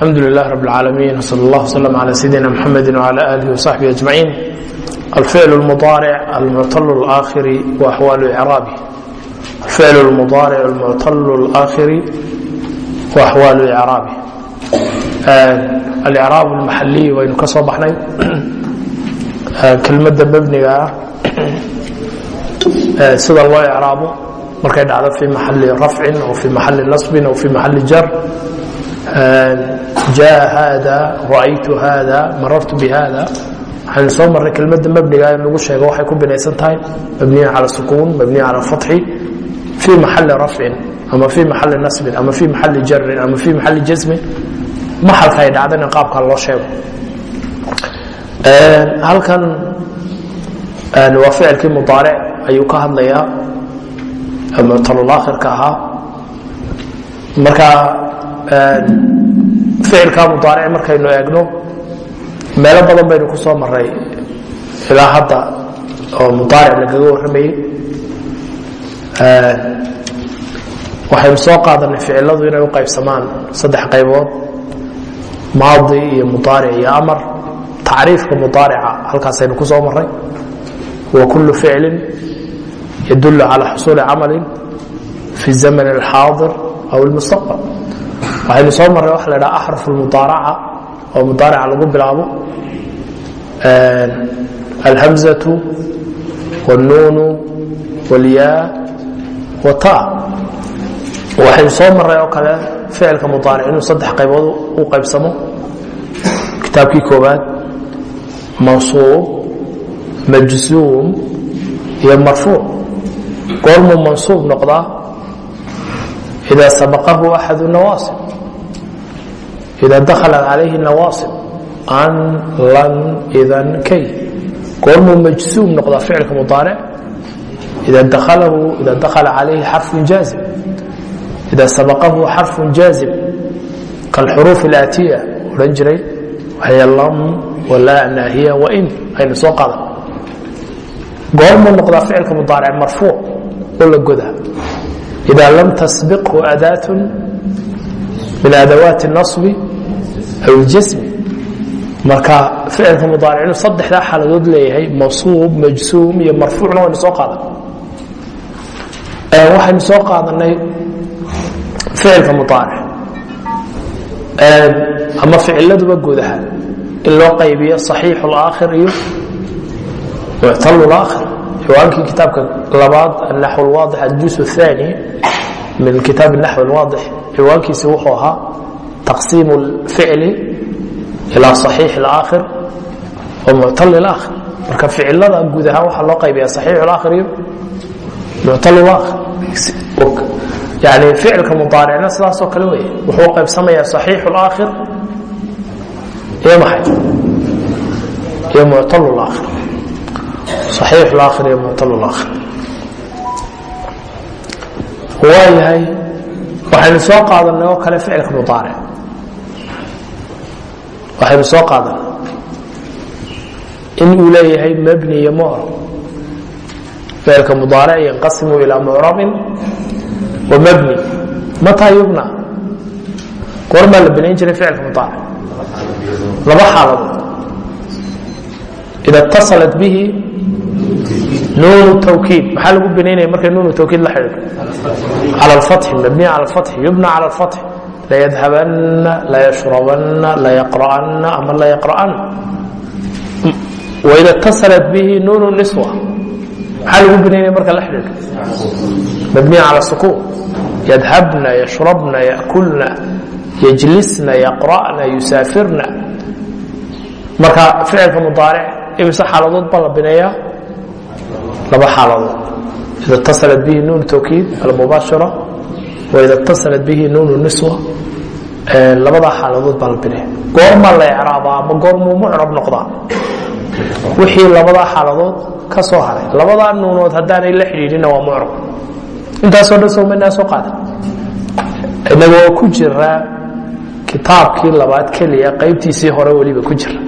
alxamdu lilah rab اlcaalamiin wsal اllah wslm cla sayidina mxamedi wcla alih wsaxbihi ajmaciin alficl اlmudaaric almuctal اlaakhiri waaxwaalu icraabi alficl اlmudaaric almuctal اlaakhiri waaxwaalu icraabi alicraab اlmaxaliy waynu ka soo baxnay kelmadda mebniga ah sida loo icraabo markay dhacdo fi maxali rafcin aw fi maxali nasbin aw fi maxali jar jaa haada ra'aytu haada marartu bihada waxaynu soo marray kelmadda mebniga in lagu sheego waxay ku binaysan tahay mabniya cala sukuun mabniya cala fatxi fii maxali rafcin ama fii maxali nasbin ama fii maxali jarin ama fii maxali jasmin maxalka ay dhacdana qaabka loo sheego halkan waa ficilkii mudaaric ayuu ka hadlayaa muctalulaakhirka ahaa marka ficilkaa mudaaric markaynu eegno meelo badan baynu ku soo ilaa hadda oo mudaaric lagaga warramayey waxaynu soo qaadanay ficiladu inay u qaybsamaan saddex qaybood maadi iyo mudaaric iyo amar. Tacriifka mudaarica halkaasaynu ku soo wa kullu ficlin yadullu calaa xusuuli camalin fi zaman alxaadir aw almustaqbal waxaynu soo marray waa la dhaha axraf muaaraca oo muaaraca lagu bilaabo. Alhamzau wاnuunu wاlyaa wata. Waxaynu soo marray oo kale ficilka muaaric inuu saddex qaybood u qaybsamo. Kitaabkii koobaad mansuub majzuum iyo marfuuc. Goormuu mansuub noqdaa idaa sabaqahu axad nawaasib ida dakhalat calayhi nawaasib an lan idan kay goormuu majsuum noqdaa ficilka mudaaric ida dalahu ida dakhala calayhi xarfun jaazib ida sabaqahu xarfun jaazib kalxuruuf alaatiya odhan jiray wahiya lam walaa naahiya wain aynu soo qaadan goormuu noqdaa ficilka mudaaric marfuuc oo la godaa ida lam tasbiqhu adaatun min adawaati اnasbi aw اljasmi marka ficilka mudaaric inuu saddexdaa xaaladood leeyahay masuub majsuum iyo marfuucna waynu soo qaadan waxaynu soo qaadanay ficilka mudaaric ama ficiladuba gudaha in loo qaybiyo صaxiix اlaakhir iyo muctal اlaakhir ciwaankii kitaabka labaad anaxw اlwaadix aljus الثani min kitaab الnaxw اlwaadix ciwaankiisi wuxuu ahaa taqsiim اlficli ilى صaxiix اlaakhir wa muctal اlaakhir marka ficilada guud ahaan waxaa loo qaybiya صaxiix اlaakhir iyo muctal اlaakhir yani ficilka mudaaricna sidaasoo kale wey wuxuu qaybsamayaa صaxiix اlaakhir iyo maxay iyo muctal اlaakhir صaxiix اlaakhir iyo muctal اlaakhir waayahay waxaynu soo qaadanay oo kale ficilka mudaaric waxaynu soo qaadan. In uu leeyahay mabni iyo mcrab feerka mudaaric yanqasimu ilaa mucrabin wa mabni. Mataa yubna? Goormaa la banayn jiray ficilka mudaaric laba xaaladood. Ida itasalat bihi nuun tawkiid. Maxaa lagu banaynaya markay nuun tawkiid la xidhiidho? Cala alfatxi mabniya cala alfatxi yubna cala alfatxi layadhabana layashrabana layaqra'ana ama layaqra'ana waida tasalat bihi nuunu niswa maxaa lagu binaynaya marka la xidhiidho mabniya cala sukuun yadhabna yashrabna yaakulna yajlisna yaqra'na yusaafirna marka ficilka mudaaric imise xaaladood baa la binayaa laba xaaladood ida tasalat bihi nuun tawkiid almubaashara waida اtaصalat bihi nuun niswa labadaa xaaladood baa la bineeya goormaa la ecraabaa ama goormuu mucrab noqdaa wixii labadaa xaaladood ka soo haray labadaa nuunood haddaanay la xidhiidhina waa mucrab intaasoo dhan somanaa soo qaadan inagoo ku jira kitaabkii labaad keliya qaybtiisii hore weliba ku jira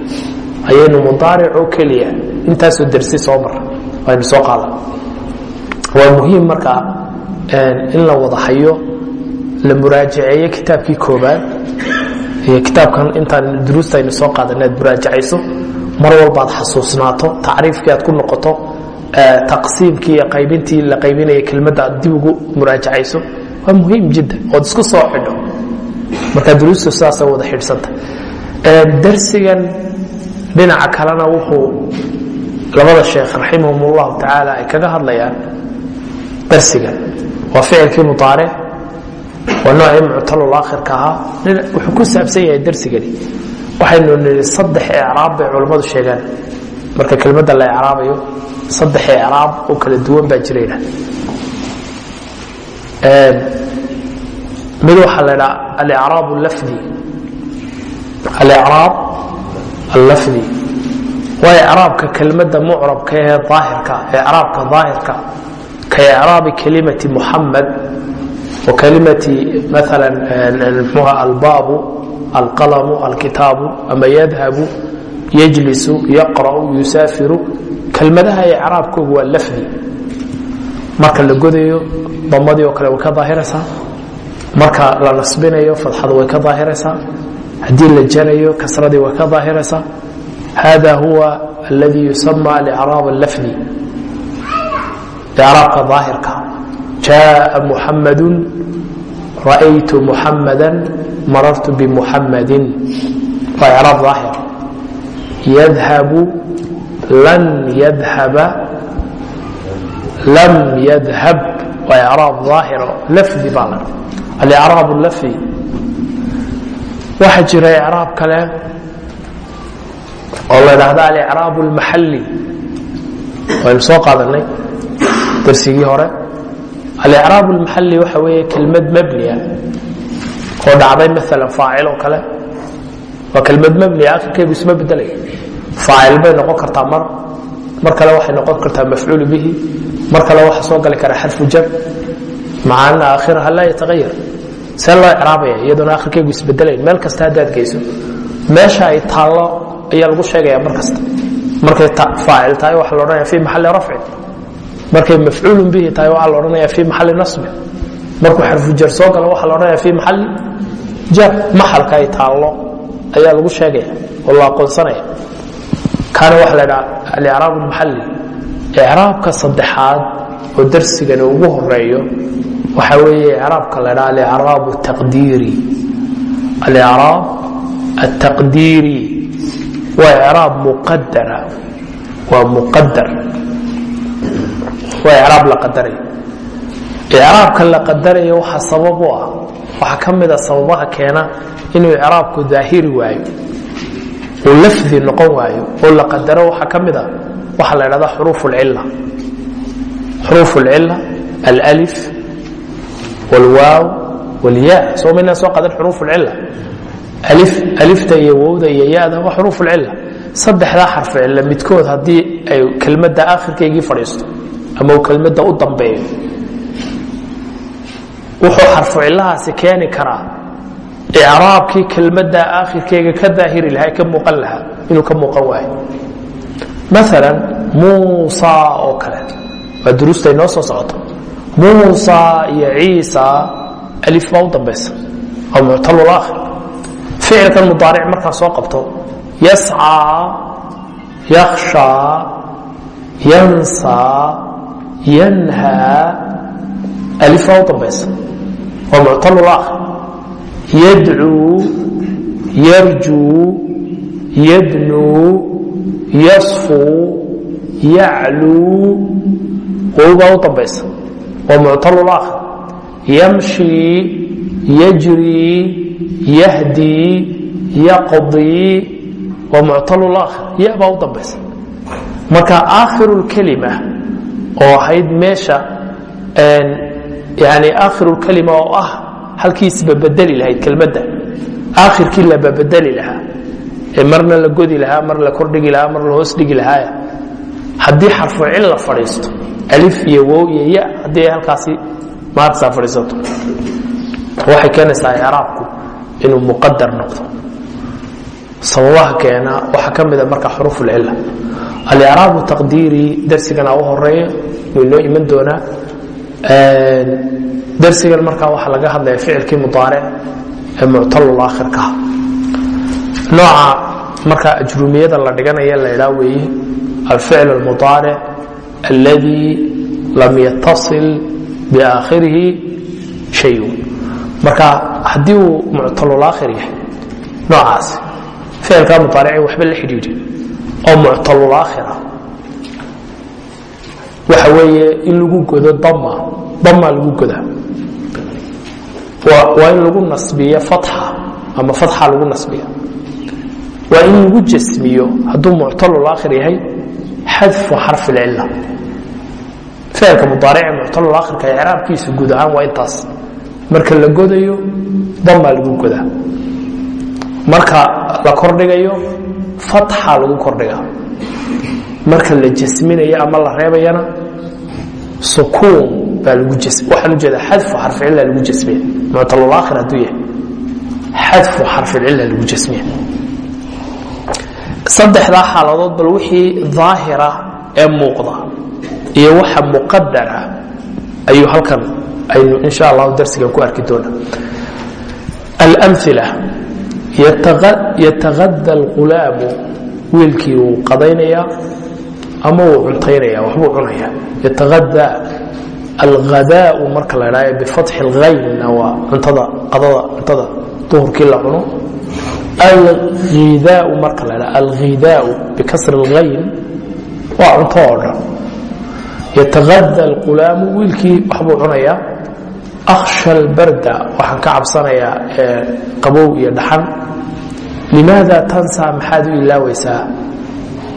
ayaynu mudaaricoo keliya intaasoo dersi soo mara aynu soo qaadan waa muhiim markaa la muraajaceeyo kitaabkii koobaad iyo kitaabkan intaan duruusta aynu soo qaadana aad muraajacayso mar walbaad xasuusnaato tacriifkii aad ku noqoto taqsiimkii iyo qaybintii la qaybinaya kelmadda aad dib ugu muraajacayso waa muhiim jiddan ood isku soo xidho. Marka duruustu sidaasay wada xidhsanta. Darsigan dhinaca kalena wuxuu labada sheekh raximahum ullahu tacaala ay kaga hadlayaan darsigan waa ficilkii mudaaric waa noocii muctalul aakhirka ahaa. Wuxuu ku saabsan yahay darsigani. Waxaynu nidhi saddex icraab bay culammadu sheegaan. Marka kelmadda la icraabayo saddex icraab oo kala duwan baa jirayna mid waxaa la dhaa alicraab lafdi alicraab allafdi. Waa icraabka kelmadda mucrabka ee aahirka icraabka daahirka ka icraabi kelimati muxamed wa kelimati maala mxuha albaabu alqalamu alkitaabu ama yadhabu yajlisu yaqra'u yusaafiru kelmadaha icraabkoogu waa lafdi marka la godayo damadii oo kale way ka daahiraysaa marka la nasbinayo fadxadu way ka daahiraysaa haddii la jarayo kasradii way ka daahiraysaa hada huwa aladi yusama alicraab allafdi icraabka daahirka jaءa muxamadu ra'aytu muxamada marartu bimuxamadin waa icraab daahir yadhabu lan yadhaba lam yadhab waa icraab daahiro lafdi baa la alicraab lafdi waxaa jira icraab kale oo la dhahda alicraab اlmaxali waynu soo qaadanay darsigii hore alicraab اlmaxali waxa weeye kelmad mabniya oo dhacday maala faacil oo kale. waa kelmad mabniya akhirkeedu isma bedelay faacil bay noqon kartaa mar mar kale waxay noqon kartaa mafcuul bihi mar kale waxa soo gali kara xarfu jar maca ana aakhiraha laa yatahayar see loo icraabaya iyadoona akhirkeegu isbedelayn meel kasta haddaad geyso meesha ay taallo ayaa lagu sheegaya mar kasta markay faacil tahay waxa la odhanaya fi maxali rafcin markay mafcuulun bihi tahay waxaa la odhanaya fi maxali nasbin markuu xarfu jar soo galo waxaa la odhanaya fi maxali jar. Maxalka ay taallo ayaa lagu sheegaya oo la aqoonsanaya. Kaana waxa la dhaha alicraab almaxali icraabka saddexaad oo darsigani ugu horeeyo waxa weeye icraabka la dhaha alicraab taqdiiri. Alicraab altaqdiiri waa icraab muqadara waa muqadar waa icraab la qadarayo icraabka la qadarayo waxa sabab u ah waxaa ka mida sababaha keena inuu icraabku daahiri waayo uu lafdi noqon waayo oo la qadaro waxaa ka mid a waxaa la dhahda xuruuf اlcila xuruuf اlcila alأlif wاlwaaw wاlya soo maynaan soo qadan xuruuf اlcila alifta iyo wowda iyo yada waa xuruuf اlcila saddexdaa xarfu cilo midkood haddii ay kelmadda akhirkaygii fadhiisto ama uu kelmadda u dambeeyo. Wuxuu xarfu cilahaasi keeni karaa icraabkii kelmadda aakhirkeyga ka daahiri lahaa ka muuqan lahaa inuu ka muuqan waayo. Maala muusa oo kale waa duruusta inoo soo socoto muusa iyo ciisa alif baa u dambaysa waa muctalul aakhir. Ficilkan mudaaric markaa soo qabto yascaa yakhshaa yansaa yanhaa alif baa u dambaysa. Waa muctalul aakhir yadcuu yarjuu yadnuu yasfuu yacluu wowbaa u dambaysa. Waa muctalul aakhir yamshii yajrii yahdii yaqdii waa muctalul aakhir ya baa u dambaysa. Marka aakhiru lkelima oo ahayd meesha yani aakhiru lkelima oo ah halkiisba bedeli lahayd kelmadda. Aakhirkii laba bedeli lahaa. Ee marna la godi lahaa mar la kordhigi lahaa mar la hoos dhigi lahaaya. Haddii xarfu cil la fadhiisto alif iyo wow iyo ya haddii ay halkaasi maarsaa fadhiisato. Waxay keenaysaa icraabku inuu muqadar noqdo. Sababaha keena waxaa ka mida marka xuruuf aliraabu taqdiiri darsigana u horreeya way noo iman doonaa darsigan markaa waxaa laga hadlaya ficilkii mudaaric ee muctalulaakhirkaa nooca markaa ajrumiyada la dhiganaya la idhaa weeye alficl almudaaric alladii lam yatasil biaakhirihi shayu marka haddii uu muctalulaakhir yahay noocaasi ficilkaa mudaarici waxba la xidhiidhi oo muctalulaakhira waxa weeye in lagu godo dama dama lagu goda. Waa in lagu nasbiyo fatxa ama fatxa lagu nasbiyo. Waa in lagu jasmiyo hadduu muctalulaakhir yahay xadfu xarfi اlcila ficilka mudaarice muctalulaakhirka icraabkiisa guud ahaan waa intaas. Marka la godayo damaa lagu godaa marka la kordhigayo fatxa lagu kordhiga. Marka la jasminayo ama la reebayana sukuun baa lagu waxaan ujeeda xadfu xarficilla lagu jasmiya. Muctalulaakhir hadduu yahay. Xadfu xarficilla lagu jasmiya. Saddexdaa xaaladood bal wixii daahira ee muuqda iyo waxa muqadara ayuu halkan aynu insha allahu darsigan ku arki doona almila yatagada alqulaamu wiilkii wuu qadaynayaa ama wuu cuntaynaya waxbuu cunaya yatagada alghadaau marka la idhaayo bifatxi lhaynna waa cuntada qadada cuntada duhurkii la cuno. Alhidaau marka la dhaa alghidaau bikasri اlhayn waa cunto oo dhan. Yatagada alqulaamu wiilkii waxbuu cunayaa akhsha albarda waxaan ka cabsanayaa qabow iyo dhaxan limaada tansaa maxaad u ilaawaysaa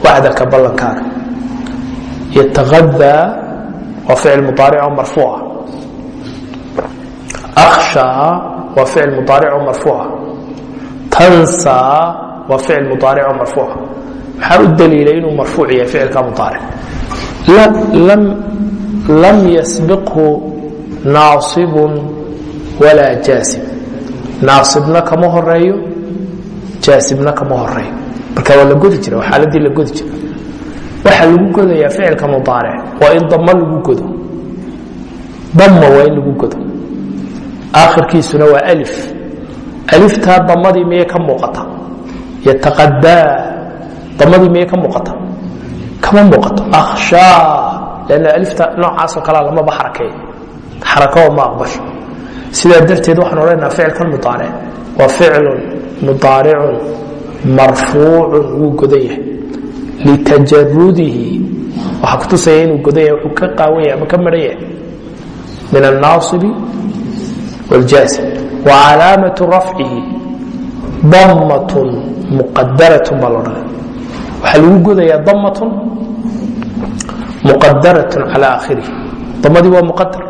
wacdaka ballankaaga yatagadaa waa ficil mudaarico marfuuca akhshaa waa ficil mudaarico marfuuca tansaa waa ficil mudaarico marfuuca maxaa u daliilay inuu marfuuc yahay ficilka mudaaric lam yasbiqhu naasibun walaa jaasib. Naasibna kama horeeyo jaasibna kama horeeyo marka waa la godi jira waa xaaladii la godi jira waxaa lagu godayaa ficilka mudaaric waa in damo lagu godo. Dama waa in lagu godo. Aakhirkiisuna waa alif. Aliftaa damadii miyay ka muuqata? Yataqadaa damadii miyay ka muuqata? Kama muuqato. Akhshaa. Lanna alifta noocaasoo kalea lamaba xarakeeyo xarakoo ma aqbasho sidaa darteed waxaan odhanaynaa ficilkan mudaaric waa ficlun mudaaricun marfuucun wuu godan yahay litajarudihi waxaa kutusaya inuu godan yahay wuxuu ka qaawan yahay ama ka maran yahay min alnaasibi wاljaazim wa calaamatu rafcihi damatun muqadaratun baa loodhanaya waxaa lagu godayaa damatun muqadaratun cala aakhirihi damadii waa muqadar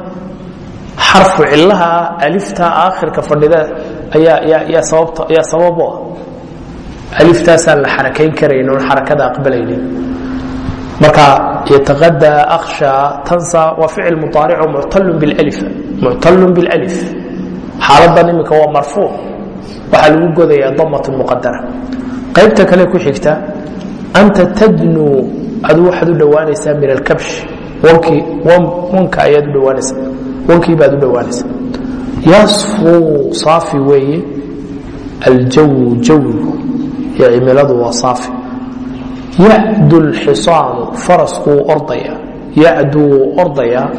xarfu cilaha alifta aakhirka fadhida ayaa sabab u ah. Aliftaasaan la xarakayn karayn oon xarakada aqbalaynin. Marka yataqadaa akhshaa tansa waa ficil mudaarico muctalun bilif muctalun bilif xaaladan iminka waa marfuuc waxaa lagu godayaa damatun muqadara qaybta kale ku xigta anta tadnuu adu waxaad u dhowaanaysaa min alkabsh. Wanka ayaad u dhowaanaysaa wankii baad u dhowaanaysaa yasfuu saafi weeye aljawu jawigu iyo cimiladu waa saafi. Yacdu lxisaanu farasku wuu ordaya. Yacdu wuu ordayaa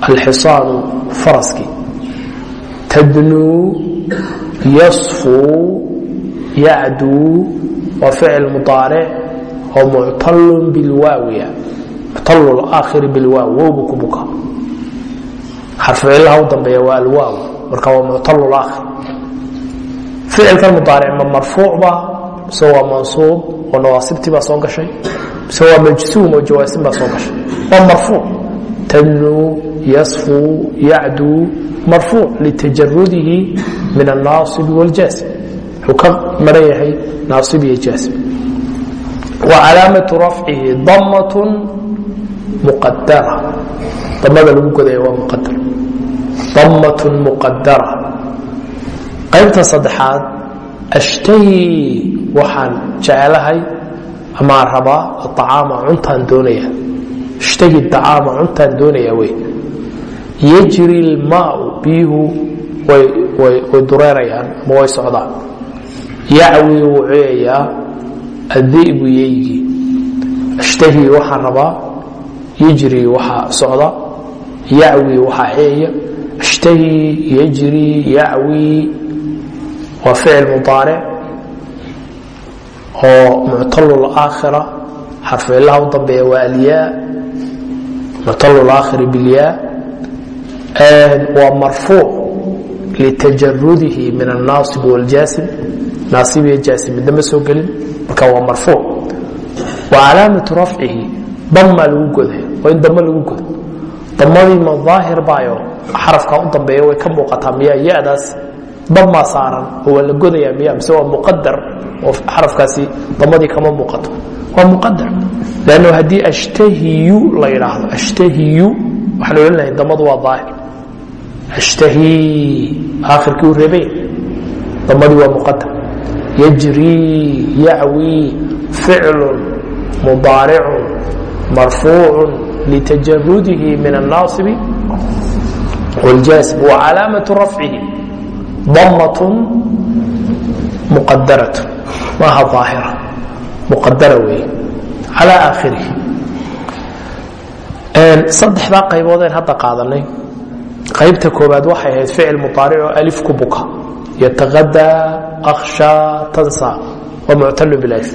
alxisaanu faraskii tadnuu yasfuu yacduu waa ficil mudaaric oo muctalun bilwaawiya. Muctalu aakhiri bilwaaw wowbu ku buka xarfucilaha u dambeeya waa alwaaw. Marka waa muctalu aakhir ficilkan mudaaric ma marfuuc ba mise waa mansuub oo nawaasibtii baa soo gashay mise waa majsuum oo jawaasin baa soo gashay. Waa marfuuc. Tadnuu yasfuu yacduu marfuuc litajarudihi min annaasibi wاljaasib wuxuu ka maran yahay naasib iyo jaasib wa rafcihi damatun muqadara damada lagu godaya waa muqadar damatun muqadara qaybta saddexaad ashtahii waxaan jecelahay amaan rabaa acaama cuntaan doonaya ashtahi acaama cuntaan doonaya wey yajri lmaau biyuhu way dureerayaan ama way socdaan yacwi wuu ceeyaa addi'bu yeygii ashtahii waxaa rabaa yajri waxaa socda yacwi waxaa ceeya ashtahii yajri yacwi waa ficil oo muctalul aakhira xarfilaha u dambeeya waa alyaa muctalul aakhiri bilyaa waa marfuuc litajarudihi min annaasib wاljaasim naasib iyo jaasim midnama soo gelin marka waa marfuuc. Wa calaamatu rafcihi dammaa lagu goday waa in damo lagu godo damadii ma daahir baayo? Xarafka u dambeeya way ka muuqataa miyaa ya-daas dammaa saaran? Oo waa la godayaa miya mise waa muqadar oo xarafkaasi damadii kama muuqato? Waa muqadar lanno haddii ashtahiyu la yidhaahdo ashtahiyu waxaan odhan lahay damadu waa daahir ashtahi aakhirkii u reebay damadii waa muqadar yajri yacwi ficlu mudaaricu marfuucu litajarudihi min الnaasibi wاljaasim wacalaamaةu rafcihi damaة muqadaraة maaha ظaahira muqadara weeye calى aakhirihi saddexdaa qayboodeen hadda qaadanay qaybta koobaad waxay ahayd ficil mudaaric oo alif ku buka yataqadaa akhshaa tansa waa muctalu bilif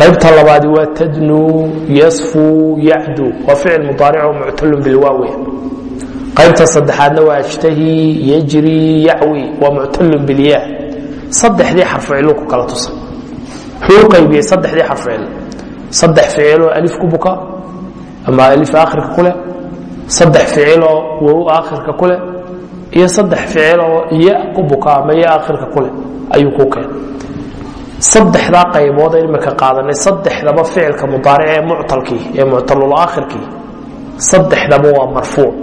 qaybta labaadi waa tadnuu yasfuu yacdu. Waa ficil mudaaric oo muctalun bilwaawiya qaybta saddexaadna waa ajtahii yajri yacwi. Waa muctalun bilyaa saddexdii xarficiluu ku kala tusa wuxuu qaybiyey saddexdii xarficil saddex ficiloo alif ku buka ama alif aakhirka ku leh. Saddex ficiloo wow aakhirka ku leh iyo saddex ficiloo ya ku buka ama ya aakhirka ku leh ayuu ku keenay saddexdaa qaybood imika qaadanay saddexdaba ficilka mudaaric ee muctalkii ee muctalul aakhirkii saddexdaba waa marfuuc.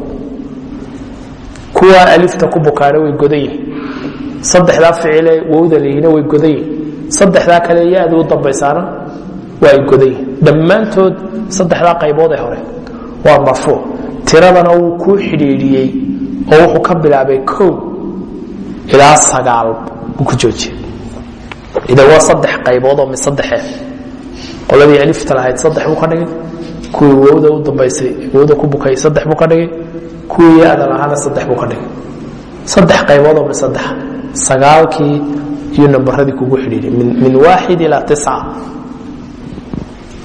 Kuwaa alifta ku bukaana way godan yihiin saddexdaa ficilee wowda way godan yihiin saddexdaa kale ya-da u dambaysaana waa godan yihiin dhammaantood saddexdaa qaybood hore waa marfuuc. Tiradana wuu kuu xidhiidhiyey oo wuxuu ka bilaabay kow ilaa sagaal buu ku joojiyey idan waa saddex qaybood oo mid saddexe qoladii alifta lahayd saddex buu ka dhigay kuwii wowda u dambaysay wowda ku bukay saddex buu ka dhigay kuwii ya-da lahaana saddex buu ka dhigay. Saddex qaybood oo mid saddex. Sagaalkii iyo nambaradii kugu xidhiidhay min waaxid ilaa tisca.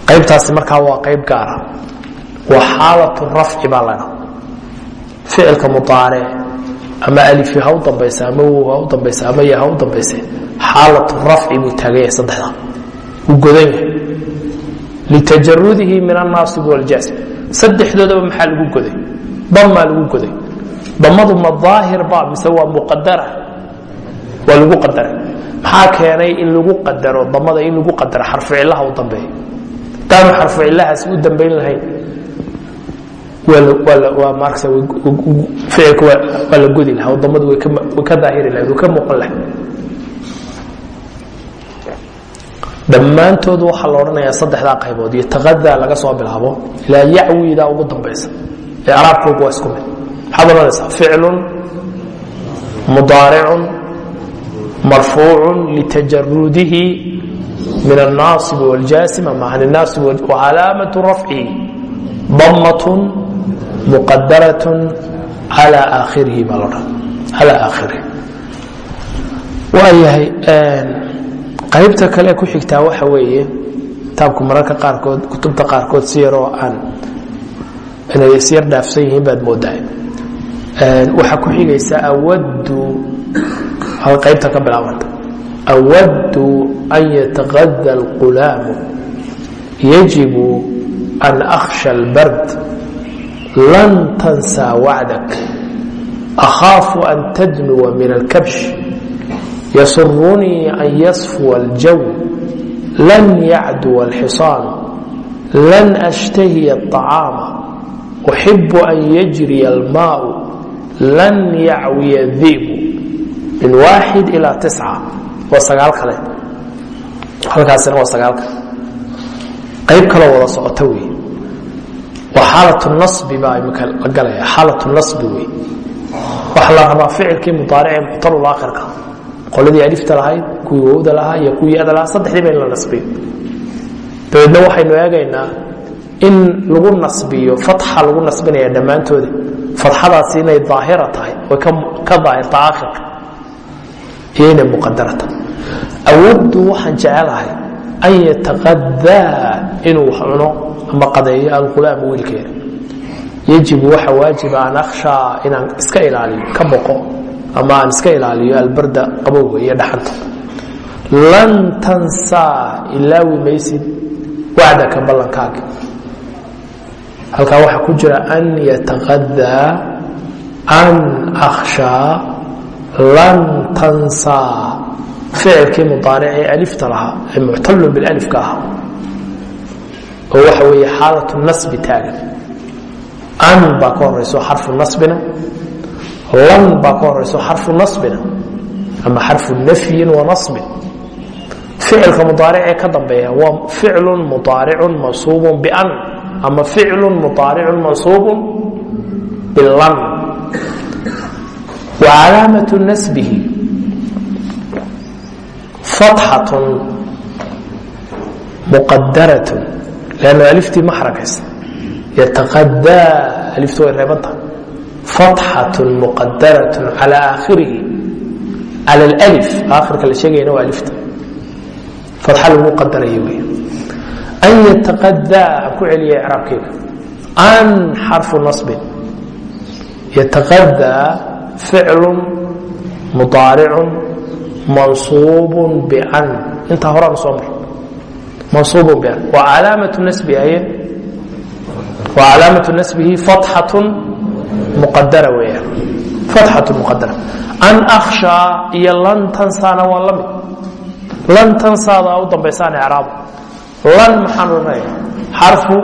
Qaybtaasi markaa waa qayb gaara. Waa xaalatu rafci baa ladha ficilka mudaaric ama alifi ha u dambaysa ama wow u dambaysa ama ya u dambayse xaalatu rafci buu taagan yahay saddexda wuu godan yahay litajarudihi min annaasib waljasm saddexdoodaba maxaa lagu goday damaa lagu goday damadu ma daahir ba mise waa muqadara waa lagu qadaray maxaa keenay in lagu qadaro damada in lagu qadaro xarficilaha u dambeeya hadaanu xarficilahaas u dambayn lahayn ficilka waa la godi lahaa wadamadu way ka daahiri lahayd way ka muuqan lahayd dhammaantood waxaa la odhanayaa saddexdaa qaybood iyo taqadaa laga soo bilaabo ilaa yacwidaa ugu dambaysa. Ee alaabkoogu waa isku mid. Maxaad odhanaysaa? Ficlun mudaaricun marfuucun litajarudihi min alnaasibi wاljaasim ama can inaasib rafcihi damatun muqadaratun calى aakhirihi baa la odhan. Calaa aakhirihi. Waayahay qaybta kale ku xigtaa waxa weeye kitaabku mararka qaarkood kutubta qaarkood si yaroo aan inay isyar dhaafsan yihiin baad moodaa. Waxaa ku xigaysa awadu qaybta ka bilaabanta. Awadu an yataqada اlqulaamu yajibu an akhsha اlbard lan tansaa wacdak akhaafu an tadnuwa min alkabsh yasurunii an yasfuwa aljaw lan yacduwa alxisaan lan ashtahiya الطacaama uxibu an yajriya almaau lan yacwiya dibu min waaxid ilaa tisca waa sagaal kale halkaasina waa sagaalka qayb kaloo wada socota wey waa xaalatu nasbi baa imika la galaya xaalatu nasbi wey waxaa la rabaa ficilkii mudaaric ee muctalul aakhirka qoladii alifta lahayd kuwii wowda lahaa iyo kuwii ada lahaa saddexdiiba in la nasbiyo dabeedna waxaynu eegaynaa in lagu nasbiyo fatxa lagu nasbinaya dhammaantooda fatxadaasi inay daahira tahay oy ka daahirta aakhirka iyo inay muqadara tahay awaddu waxaan jecelahay an yataqadaa inuu wax cuno ama qadeeyo alqulaam wiilkeeda. Yajibu waxa waajiba an akhshaa inaan iska ilaaliyo ka boqo ama aan iska ilaaliyo albarda qabowga iyo dhaxanta. Lan tansaa ilaawi maysid wacdaka ballankaaga halkaa waxaa ku jira an yataqadaa an akhshaa lan tansaa ficilkii mudaaricee alifta lahaa ee muctalun bilalifka ahaa. Oo waxa weeye xaalatu nasbi taagan. An baa ka horayso xarfu nasbina lan baa ka horayso xarfu nasbina ama xarfu nafyin wa nasbin. Ficilka mudaaricee ka dambeeya waa ficlu mudaaricun mansuubun bian ama ficlu mudaaricun mansuubun bilan. Wa calaamatu nasbihi fatxatun muqadaratun lanno aliftii ma xarakaysa yataqadaa aliftu way reebantahay fatxatun muqadaratun cala aakhirihi. Cala alif aakhirka la sheegayana waa alifta. Fatxa lagu qadaraya wey an yataqadaa ku celiya icraabkeeda. An xarfu nasbin. Yataqadaa ficlu mudaaricun mansuubun bian. Intaa horaan soo mar. Mansuubun bian. Wa calaamatu nasbi aye wa calaamatu nasbihi fatxatun muqadara weeyaan fatxatun muqadara an akhshaa iyo lan tansaana waa la mid. Lan u dambaysaan icraabo lan maxaan odhanaya xarfu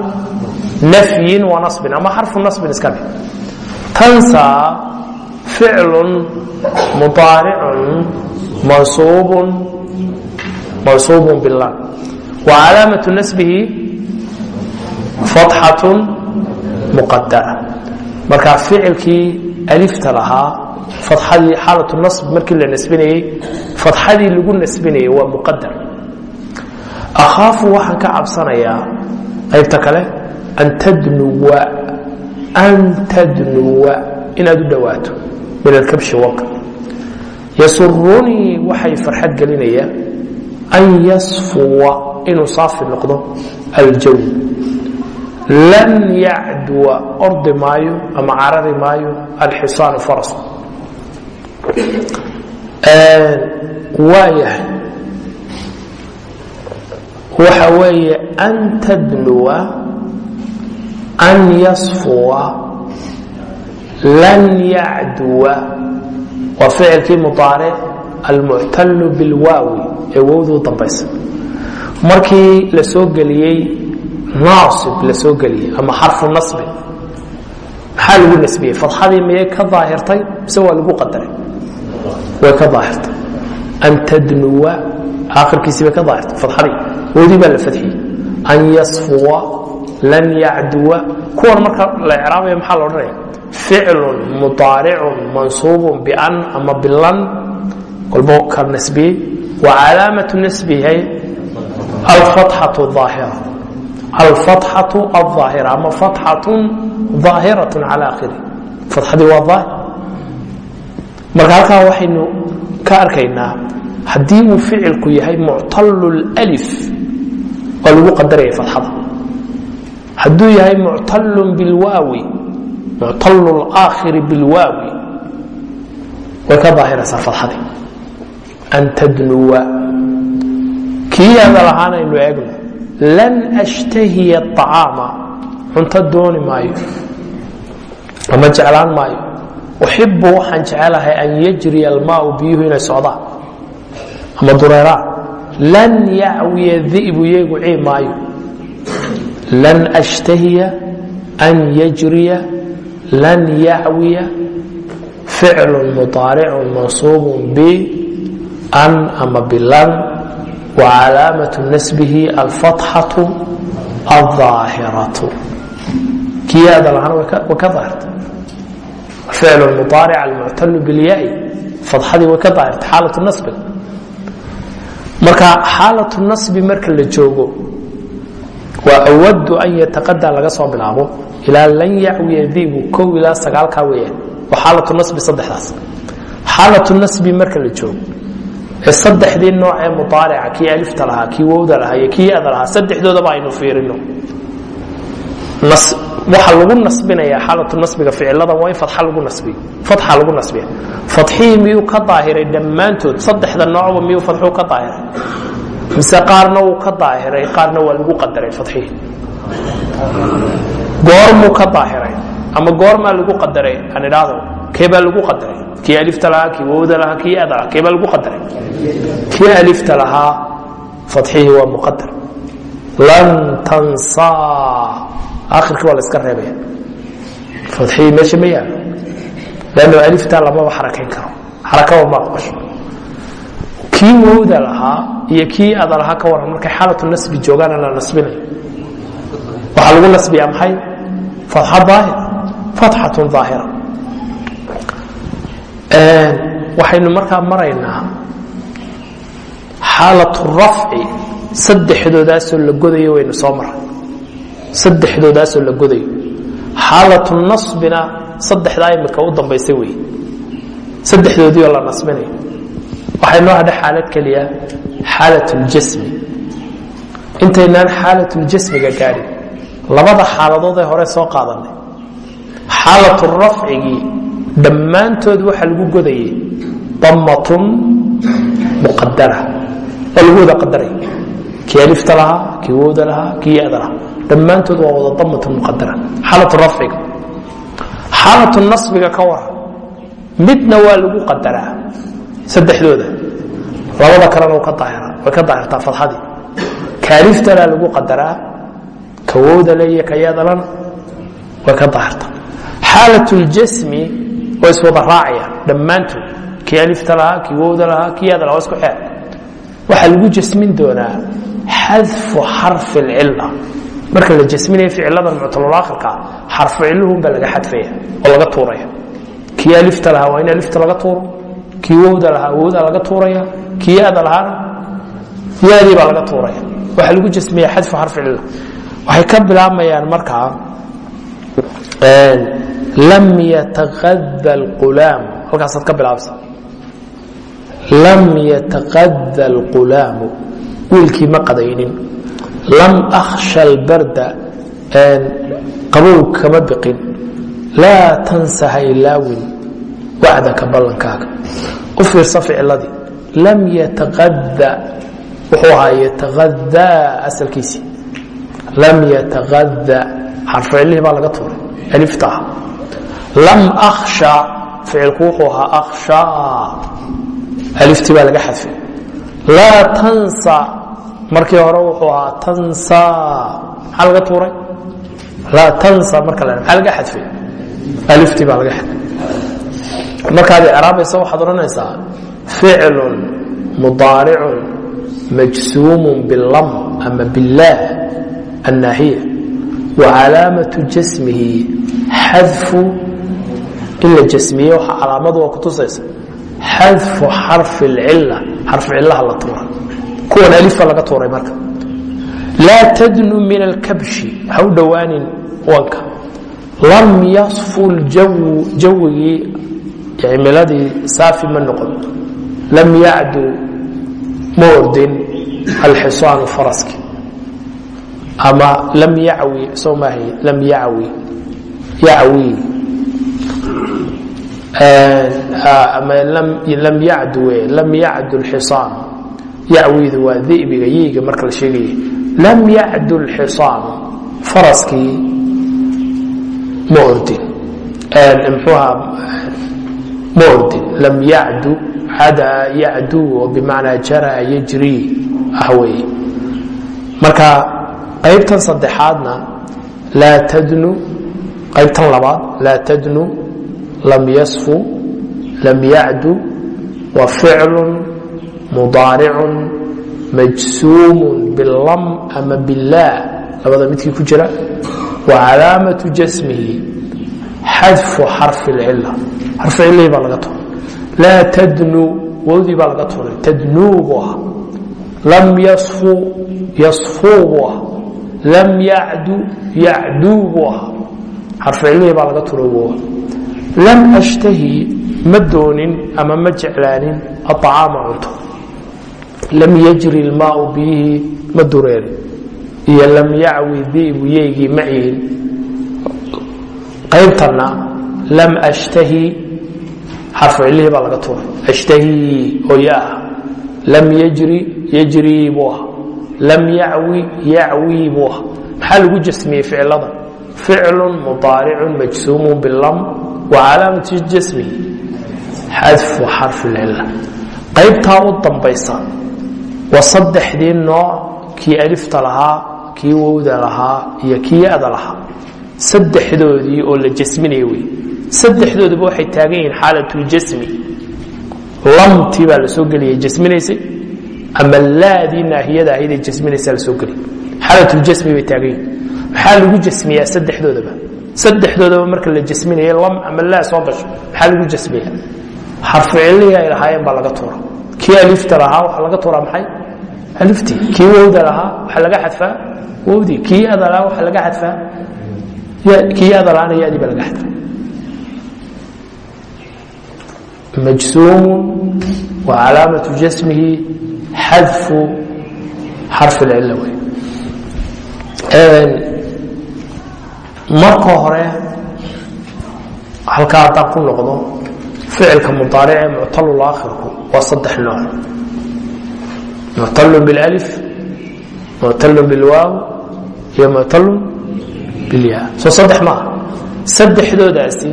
nafyin wa nasbin ama xarfu nasbin iska dhig tansaa ficlun mudaaricun mansuubun mansuubun bilan wa calaamatu nasbihi fatxatun muqadara marka ficilkii alifta lahaa fatxadii xaalatu nasb markii la nasbinayey fatxadii lagu nasbinayay waa muqadar akhaafu waxaan ka cabsanayaa qaybta kale an tadnuwa an tadnuwa inaad u dhowaato min alkabshi wanka yasurunii waxay farxad gelinayaan an yasfuwa inuu saafi noqdo aljaw lan yacduwa ordi maayo ama carari maayo alxisaanu farasku waayahay waxa weeye an tadnuwa an yasfuwa lan yacduwa waa ficilkii mudaaric almuctalu bilwaawi ee wowduu dambaysa markii la geliyey naasib la soo geliyey ama xarfu nasbin maxaa lagu nasbiyey? Fadxadii miyay ka daahirtay? Mise waa lagu qadaray? Way ka daahirtay. An tadnuwa aakhirkiisii bay ka daahirtay fadxadii. Wowdii baa la fadxiyey. An yasfuwa lan yacduwa. Kuwan marka la icraabaya maxaa la odhanaya? Ficlun mudaaricun mansuubun bian ama bilan kolbo ka nasbiyey. Wa calaamatu nasbihay alfatxatu aahira alfatxatu alظaahira ama fatxatun ظaahiraة calى akhiri fatxadii waa aahir marka halkaa waxaynu ka arkaynaa haddii uu ficilku yahay muctalu اlأlif waa lagu qadaraya fatxada hadduu yahay muctalu bilwaawi muctalu اlآakhiri bilwaawi way ka daahiraysaa fatxadii an tadnuwa kii ada lahaanaynu eegno lan ashtahiya acaama cunto dooni maayo ama jeclaan maayo uxibu waxaan jecelahay an yajriya almaau biyuhu inay socdaan ama dureeraan lan yacwiya di'bu yeegu cii maayo lan ashtahiya an yajriya lan yacwiya ficlu mudaaricun mansuubun bi an ama bilan وcalaamaة nasbihi alfatxaة الظaahiraة kiyaada lahaana way ka daahirta ficl mudaaric almuctalu biاlyaai fadxadii way ka daahirtay xaalatu nasbiga marka xaalatu nasbi marka la joogo waa awadu an yataqadaa laga soo bilaabo ilaa lan yacwiya dibu kow ilaa sagaalkaa weeyaan waa xaalatu nasbi saddexdaas xaalatu nasbi marka la joogo ee saddexdii nooc ee muaarica kii alifta lahaa kii wowda lahaa iyo kii ada lahaa saddexdoodaba aynu fiirino. Waxa lagu nasbinaya xaalatu nasbiga ficilada waa in fadxa lagu nasbiyo fadxa lagu nasbiya fadxihii miyuu ka daahiray dhammaantood? Saddexda noocba miyuu fadxuu ka daahiray? Mise qaarna wuu ka daahiray qaarna waa lagu qadaray fadxihii goormuu ka daahiray? Ama goormaa lagu qadaray? Aan keebaa lagu qadaray? Kii alifta lahaa? Kii wowda lahaa? Kii ada lahaa? Keebaa lagu qadaray? Kii alifta lahaa? Fadxihii waa muqadar lan tansaa akhirkii waa la iska reebaya. Fadxihii meesha ma yaalo. Lanno aliftaa lamaba xarakayn karo. Xarakaba ma aqbasho. Kii wowda lahaa iyo kii ada lahaa ka waran markay xaalatu nasbi joogaana la nasbinayo waxaa lagu nasbiyaa maxay fatxa daahira fatxatun daahira waxaynu markaa maraynaa xaalatu rafci saddexdoodaasoo la godayo waynu soo maray saddexdoodaasoo la godayo. Xaalatu nasbina saddexdaa imika u dambaysay wey. Saddexdoodiioo la nasbinayo. Waxay noo hadha xaalad keliya xaalat ljasmi intaynaan xaalatljasmiga gaadhin labada xaaladood ee hore soo qaadanay xaalatu rafcigii dhammaantood waxaa lagu godayay dammatun muqadara waa lagu wada qadaray. Kii alifta lahaa kii wowda lahaa kii yada lahaa. Dhammaantood waa wada dammatun muqadara xaalatu rafciga. Xaalatu nasbiga ka wara midna waa lagu qadaraa. Saddexdooda. Labada kalena way ka daahirtaa fadxadii ka lagu qadaraa. Ka wowda le iyo ka yadalana way ka daahirtaa. Xaalat ljasmi oo iswada raacayaan dhammaantood kii alifta lahaa kii wowda lahaa kii yada lahaa isku xeer. Waxaa lagu jasmin doonaa xadfu xarfi اlcila marka la jasminaya ficiladan muctalulaakhirka xarfu ciluhunbaa laga xadfaya oo laga tuuraya. Kii alifta lahaa waa in alifta laga tuuro. Kii wowda lahaa wowda laga tuuraya. Kii yada lahaana yadii baa laga tuuraya. Waxaa lagu jasmiya xadfu xarfi cila waxay ka bilaabmayaan markaa lam yataqada اlqulaam halkaasaad ka bilaabsa lam yataqada اlqulaamu wiilkii ma qadaynin lam akhsha albarda qabow kama biqin laa tansa ha ilaawin wacdaka ballankaaga u fiirsa ficiladii lam yataqada wuxuu ahaa yataqadaa asalkiisii lam yataqada xarficilihii baa laga tuuray alifta lam akhsha ficilku wuxuu ahaa akhshaa aliftii baa laga xadfay laa tansa markii hore wuxuu ahaa tansa. Maxaa laga tuuray? Laa tansa marka la maxaa laga xadfay aliftii baa laga xadfay markaad icraabaysa waxaad odhanaysaa ficlun mudaaricun majsuumun bilam ama billaah annaahiya wa calaamatu jasmihi xadfu in la jasmiye waxa calaamadu waa kutusaysa xadfu xarfi اlcila xarfu cilaha la tuura kuwan alifa laga tuuray marka laa tadnu min alkabshi ha dhowaanin wanka lam yasfu ljawu jawigii cimiladii saafi ma noqon lam yacdu ma ordin alxisaanu faraski ama lam yacwi soo maahay lam yacwi yacwi ama lam yacdu we lam yacdu lxisaan yacwidu waa dibiga yiiga marka la sheegaya lam yacdu lxisaanu faraskii ma ordin mxuuha ma ordin lam yacdu cadaa yacdu oo bimacnaa jaraa yajri ah weeye. Marka qaybtan saddexaadna laa tadnu qaybtan labaad laa tadnu lam yasfu lam yacdu wa ficlu mudaaricun majsuumun bilam ama billaah labada midkii ku jira wa calaamatu jasmihi xadfu xarfi اlcila xarfi cilihii baa laga tuura laa tadnuu wowdii baa laga tuuray tadnuu buu ahaa lam yasfuu yasfuu buu ahaa lam yacdu yacduu buu xarficilihii baa laga buu ahaa lam ashtahi ma doonin ama ma jeclaanin aطacaama cunto. Lam yajri ilmaau biyihii ma dureerin iyo lam yacwi di'bu yeygii ma cihin qaybtanna lam ashtahi xarficilihii baa laga tuuray ashtahi oo lam yajri yajrii buu ah lam yacwi yacwii buu ah. Maxaa lagu jasmiyey ficilada? Ficlu mudaaricun majsuumu bilam wa calaamatu jasmihi xadfu xarfi lcila qaybtaa u dambaysa waa saddexdii nooc kii alifta lahaa kii wowda lahaa iyo kii ya-da lahaa. Saddexdoodii oo la jasminaya wey. Saddexdooduba waxay taagan yihiin xaalatljasmi lamtii baa la soo geliyay jasminaysay ama laadii naahiyada ahaydee jasminaysaa la soo geliyay xaalatljasmi bay taagan yihiin maxaa lagu jasmiyaa saddexdoodaba? Saddexdoodaba marka la jasminaya lam ama laa soo gasho maxaa lagu jasmiyaa? Xarficilihii ay lahaayeen baa laga tuura kii alifta lahaa waxaa laga tuuraa maxay? Aliftii kii wowda lahaa waxaa laga xadfaa? Wowdii kii yada lahaa waxaa laga xadfaa? Kii yada lahaana yadii baa laga xadfaa. Majsuumu wa calaamatu jasmihi xadfu xarfi lcila wey marka hore halkaa haddaan ku noqdo ficilka mudaarice muctalul aakhirku waa saddex nooc. Muctalun biاlalif muctalun bilwaaw iyo muctalun bilyaa. Soo saddex maaha saddexdoodaasi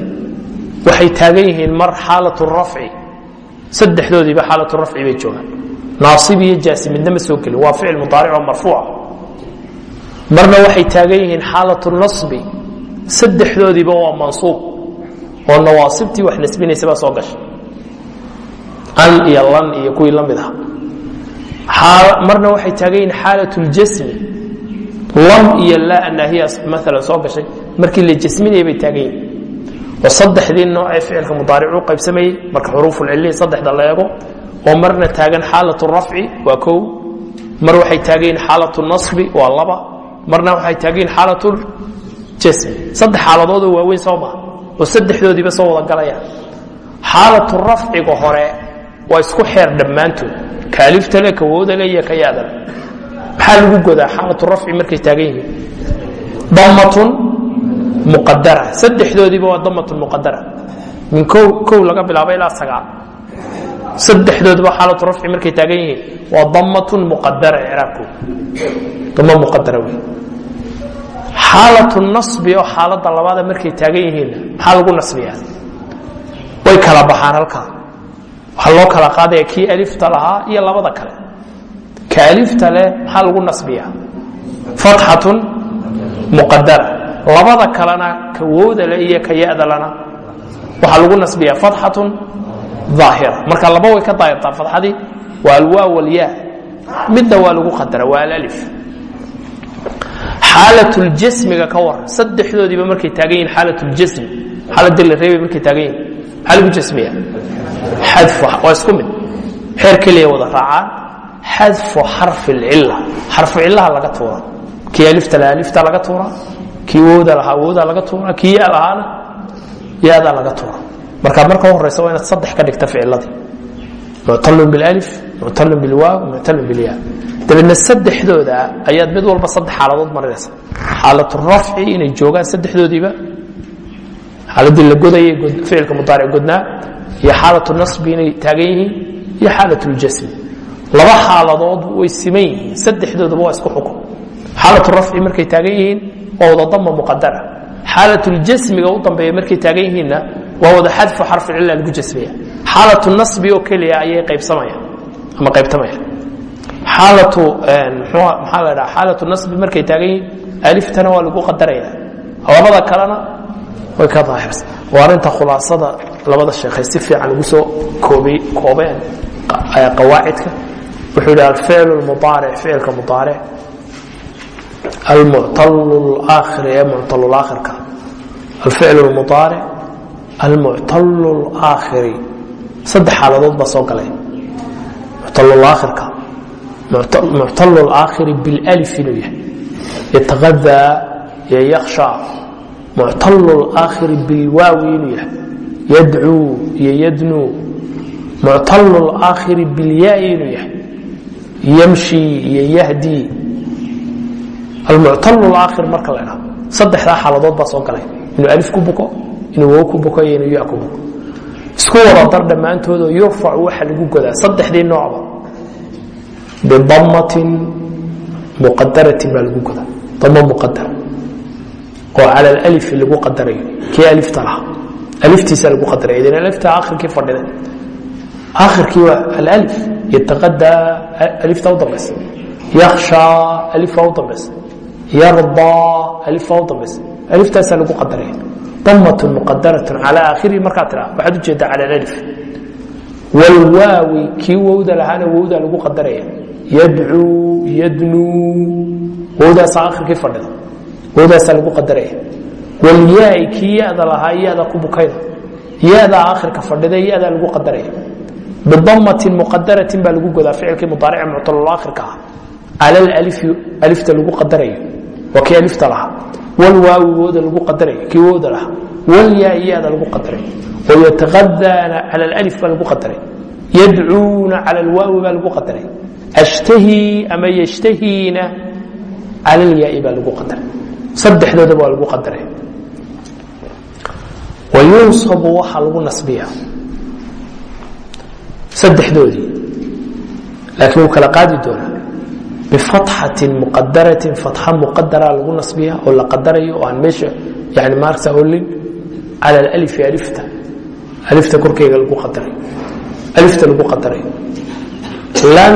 waxay taagan yihiin mar xaalat rafci. Saddexdoodiiba xaalat rafci bay joogaan naasib iyo jaasi midna ma soo gelin waa ficil mudaaric oo marfuuca marna waxay taagan yihiin xaalat nasbi saddexdoodiiba waa mansuub oo nawaasibtii wax nasbinaysa baa soo gashay. An iyo lan iyo kuwii la ah. Marna waxay taagan yihiin xaalat ljasmi lam iyo laa naahiya maalan soo gashay. Markii la jasminaya bay taagan yihiin. Oo saddexdii nooc ee ficilka mudaaric u qaybsamayey marka xuruufulcillihi saddexda la eego oo marna taagan xaalat rafci waa kow. Mar waxay taagan yihiin xaalat nasbi waa laba. Marna waxay taagan yihiin xaalat jasmi saddex xaaladoodoo waaweyn soo maha oo saddexdoodiiba soo wada galayaan xaalatu rafciga hore waa isku xeer dhammaantood. Ka aliftale ka wowdale iyo maxaa lagu godaa xaalatu rafci markay taagan yihiin? Damatun muqadara saddexdoodiiba waa damatun muqadara min kow laga bilaabo ilaa sagaal saddexdoodiba xaalatu rafci markay taagan yihiin. Waa damatun muqadara icraabkooda dama muqadara wey xaalatu nasbi oo xaaladda labaada markay taagan yihiinna maxaa lagu nasbiyaa? Way kala baxaan halkaa. Waxaa loo kala qaadaya kii alifta lahaa iyo labada kale. Ka alifta leh maxaa lagu nasbiyaa? Fatxatun muqadara labada kalena ka woodale iyo ka yadalena waxaa lagu nasbiyaa. Fatxatun aahira marka laba way ka daayirtaa fatxadii waa alwaa walyaa midna waa lagu qadara waa alalif xaalatljasmiga ka waran saddexdoodiiba markay taagan yihiin xaalatljasmi xaaladii la reebay markay taagan yihiin maxaa lagu jasmiya xadfu waa isku mid. Xeer keliya wada raacaan. Xadfu xarfi lcila xarfu cilaha laga tuura kii alifta laha alifta laga tuura kii wowda lahaa wowda laga tuura kii ya lahaana yaada laga tuura marka marka horeysa waa inaad saddex ka dhigta ficiladii muctalun bilalif muctalun bilwaaw muctalun bilyaa dabeedna saddexdooda ayaad mid walba saddex xaaladood marinaysa xaalatu rafci inay joogaan saddexdoodiiba. Xaaladii la godayay ficilka mudaaric godnaa. Iyo xaalatu nasbi inay taagan yihiin iyo xaalat ljasmi laba xaaladood way siman yihiin saddexdoodaba waa isku xukun. Xaalatu rafci markay taagan yihiin waa wada dama muqadara xaalat ljasmiga u dambeeya markay taagan yihiinna waa wada xadfu xarfi cila lagu jasmaya xaalatu nasbi oo keliya ayay qaybsamayaan ama qaybtamayaan. Xaalatu maxaa la dhaha xaalatu nasbi markay taagan yihiin aliftana waa lagu qadaraya labada kalena way ka daahirsan waa arrinta khulaasada labada sheekhay si fiican ugu soo koobay koobeen qawaacidka. Wuxuu yidhi alficl mudaaric ficilka mudaaric almuctal aakhir ee muctal aakhirka. Alficl mudaaric almuctal aakhiri saddex xaaladood baa soo galay muctalulaakhirka muctalulaakhiri bilif inuu yahay yataqadaa iyo yakhsha muctalulaakhiri bilwaawi inuu yahay yadcuu iyo yadnuu muctalulaakhiri bilyaai inuu yahay yamshi iyo yahdi almuctalulaakhir marka la dhaa saddexdaa xaaladood baa soo galay inuu alif ku buko inuu ku buko iyo inuu ya ku buko isku wada dar dhammaantoodoo yurfacu waxa lagu godaa. Saddexdii noocba bidamatin muqadaratin baa lagu godaa. Damo muqadara oo cala alalifi lagu qadarayo. Kii alifta lahaa. Aliftiisa lagu qadaraya idan alifta akhirkii fadhida. Akhirkii waa alalif. Yataqadaa alifta u dambaysa yakhshaa alifa u dambaysa yardaa alifa u dambaysa aliftaasaa lagu qadaraya damatun muqadaratun calaa aakhirihi markaa tiraa waxaad u jeedaa cala alif. Walwaawi kii wowda lahaana wowdaa lagu qadaraya yadcuu yadnuu wowdaasaa akhirkii fadhida wowdaasaa lagu qadaraya walyaai kii yada lahaa yada ku bukayda yadaa akhirka fadhida yadaa lagu qadaraya bidamatin muqadaratin baa lagu godaa ficilkii mudaarica muctalulaakhirka ah cala alalifi alifta lagu qadarayo waa kii alifta lahaa walwaawi wooda lagu qadarayo kii wooda lahaa. Walyaai yada lagu qadarayo wayataqadaana cala alif baa lagu qadaray. Yadcuuna cala alwaawi baa lagu qadaray. Ashtahii ama yashtahiina cala alyaai baa lagu qadaray. Saddexdoodaba waa lagu qadaray. Wayunsabu waxaa lagu nasbiya saddexdoodii. Laakiin wuu kala qaadi doonaa bifatxati muqadaratin fatxa muqadara lagu nasbiya oo la qadarayo oo aan meesha yani maarta olin cala alif alifta alifta korkeega lagu qadaray alifta lagu qadarayo lan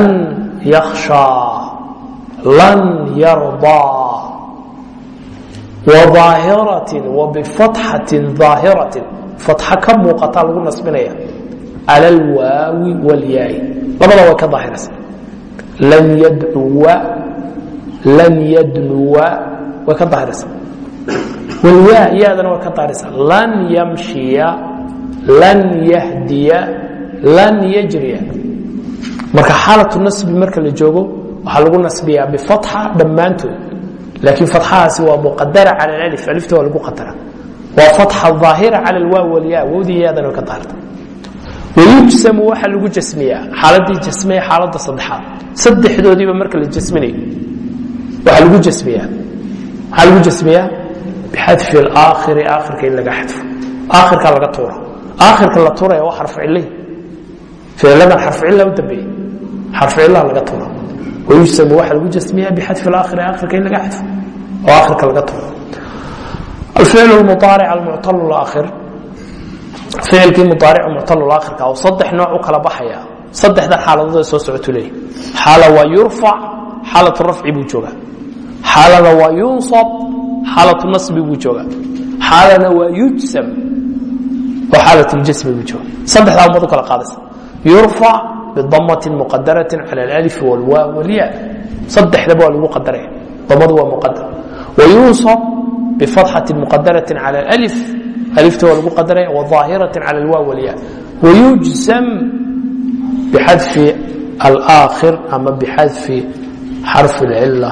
yakhshaa lan yardaa waahiratin wabifatxatin daahiratin fatxa ka muuqataa lagu nasbinaya cala alwaawi walyaai labada ka daahiraysa lan yadnuwa way ka daahiraysa walyaa yaadana way ka daahiraysa lan yamshiya lan yahdiya lan yajriya marka xaalatu nasbi marka la joogo waxaa lagu nasbiyaa bifatxa dhammaantood laakiin fatxahaasi waa muqadara cala alif alifta waa lagu qadara waa fatxa aahira cala alwaaw walyaa wowdii yaadana way ka daahirta wayujsamu waxaa lagu jasmiyaa xaaladii jasmaya xaaladda saddexaad saddexdoodiiba marka la jasminayo waxaa lagu jasmiyaa. Maxaa lagu jasmiyaa bixadfi alaakhiri aakhirka in laga xadfo. Aakhirka laga tuura aakhirka la tuuraya waa xarfu ficiladan xarfu u dambeeyey xarfu laga tuura wayujsamu waxaa lagu jasmiyaa bixadfi alaakhiri aakhirka in laga xadfo. Oo aakhirka laga tuura alficl lmuaaric almuctal laakhir ficilkii muaaricu muctalulaakhirka oo saddex nooc u kala baxaya saddexdan xaaladood soo socotu leeyahy xaala waa yurfac xaalatu rafci buu joogaa. Xaalana waa yunsab xaalatu nasbi buu joogaa. Xaalana waa yujsam oo xaalatljasmi buu jooga saddexdaa ummad u kala qaadaysa. Yurfac bidamatin muqadaratin cala alif walwaa walya saddexdaba waa lagu qadaraya damadu waa muqadar wayunsab bifatxati muqadaratin cala alif alifta waa lagu qadaraya waظaahiratin cala alwaa walya wayujsam bixadfi alaakhir ama bixadfi xarfi اlcila